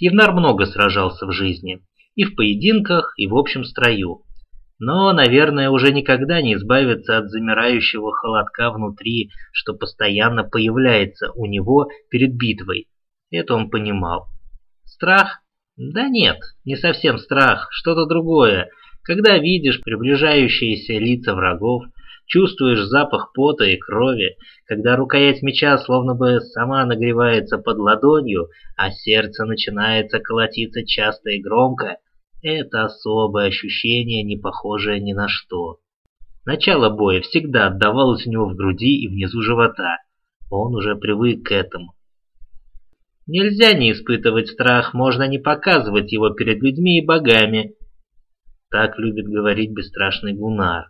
Сьевнар много сражался в жизни, и в поединках, и в общем строю. Но, наверное, уже никогда не избавиться от замирающего холодка внутри, что постоянно появляется у него перед битвой. Это он понимал. Страх? Да нет, не совсем страх, что-то другое. Когда видишь приближающиеся лица врагов, чувствуешь запах пота и крови, когда рукоять меча словно бы сама нагревается под ладонью, а сердце начинается колотиться часто и громко, это особое ощущение, не похожее ни на что. Начало боя всегда отдавалось у него в груди и внизу живота. Он уже привык к этому. Нельзя не испытывать страх, можно не показывать его перед людьми и богами. Так любит говорить бесстрашный Гунар.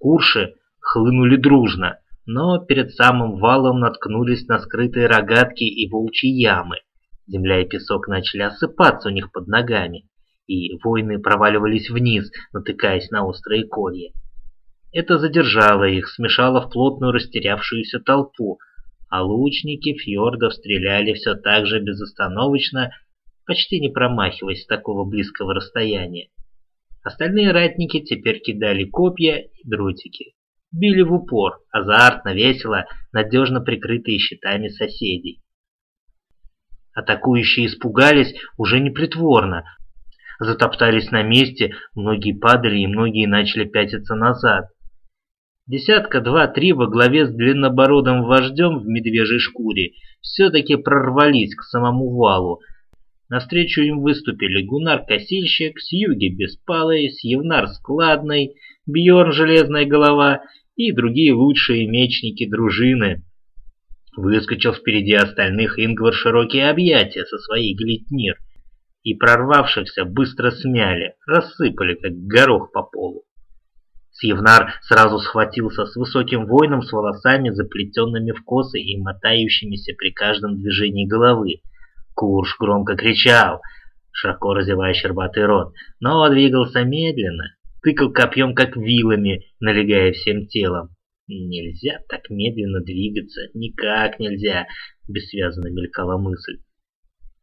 Курши хлынули дружно, но перед самым валом наткнулись на скрытые рогатки и волчьи ямы. Земля и песок начали осыпаться у них под ногами, и воины проваливались вниз, натыкаясь на острые колья. Это задержало их, смешало в плотную растерявшуюся толпу, а лучники фьордов стреляли все так же безостановочно, почти не промахиваясь с такого близкого расстояния. Остальные ратники теперь кидали копья и дротики. Били в упор, азартно, весело, надежно прикрытые щитами соседей. Атакующие испугались уже непритворно, затоптались на месте, многие падали и многие начали пятиться назад. Десятка, два, три во главе с длиннобородым вождем в медвежьей шкуре все-таки прорвались к самому валу, Навстречу им выступили Гунар-косильщик, Сьюги Беспалый, Сьевнар Складный, Бьорн Железная Голова и другие лучшие мечники дружины. Выскочил впереди остальных Ингвар широкие объятия со своей глитнир, и прорвавшихся быстро смяли, рассыпали, как горох по полу. Сьевнар сразу схватился с высоким воином с волосами, заплетенными в косы и мотающимися при каждом движении головы, Курш громко кричал, широко разевая щербатый рот, но двигался медленно, тыкал копьем как вилами, налегая всем телом. Нельзя так медленно двигаться, никак нельзя, бессвязно мелькала мысль.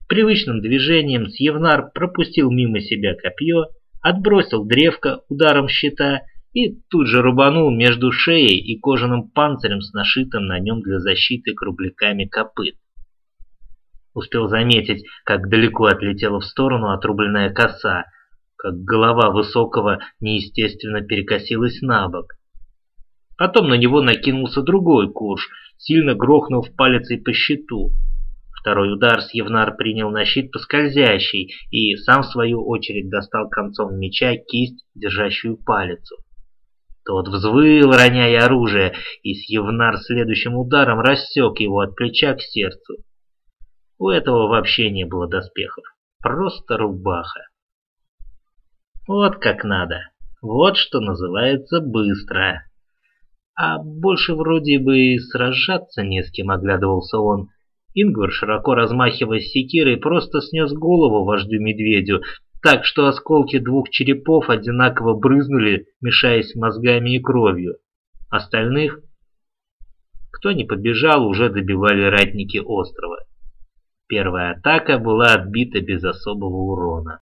Привычным движением Сьевнар пропустил мимо себя копье, отбросил древко ударом щита и тут же рубанул между шеей и кожаным панцирем с нашитым на нем для защиты кругляками копыт. Успел заметить, как далеко отлетела в сторону отрубленная коса, как голова высокого неестественно перекосилась на бок. Потом на него накинулся другой курш, сильно грохнув палицей по щиту. Второй удар Сьевнар принял на щит по скользящей и сам в свою очередь достал концом меча кисть, держащую палицу. Тот взвыл, роняя оружие, и Сьевнар следующим ударом рассек его от плеча к сердцу. У этого вообще не было доспехов. Просто рубаха. Вот как надо. Вот что называется быстро. А больше вроде бы сражаться не с кем оглядывался он. Ингвар, широко размахивая секирой, просто снес голову вождю-медведю, так что осколки двух черепов одинаково брызнули, мешаясь мозгами и кровью. Остальных, кто не побежал, уже добивали ратники острова. Первая атака была отбита без особого урона.